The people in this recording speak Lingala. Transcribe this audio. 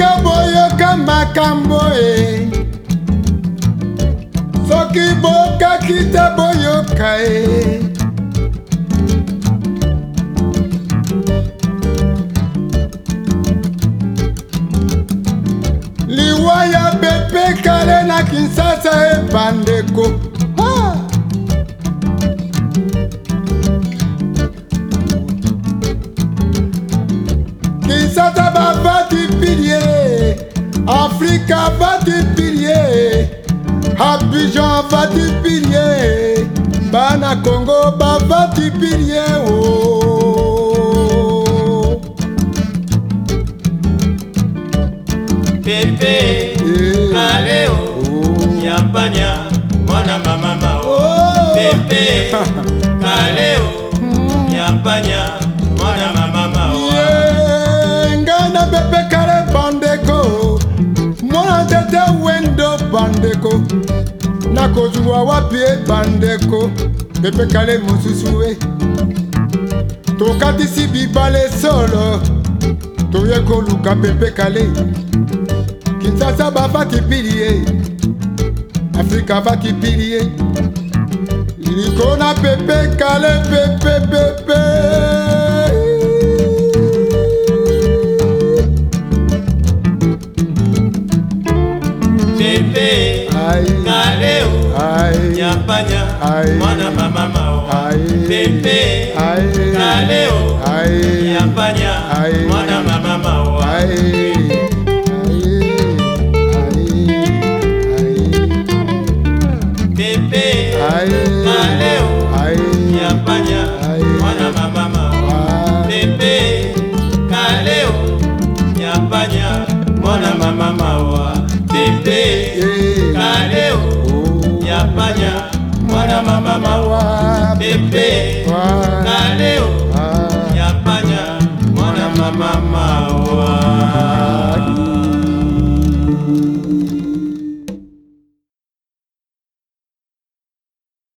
soki boyoka makambo e soki bokaki te boyoka e liwa ya bepekale na kinsasa e bandeko Kinshasa babati pilier, Afrika bati pilier, Abidjan bati pilier, bana Congo babati pilier oh. Pepe, yeah. Kaleo, oh. Yampanya, mwana mama mao. Oh. oh. Pepe, Kaleo, hmm. Yampanya. bandeko nakozwa wapi e bandeko pepekale mosusu e tokatisi bibale solo toye koluka pepekale kinsasa bafaki pili e afrika afaki pili e likona pepekale pepepepe pe, pe, pe. kaleo nyapanya mwana mama ay, pepe kaleo nyapanya mwana mama mao pepe kaleo nyapanya mama mawa, wa na leo, yapanya mwana mama wa.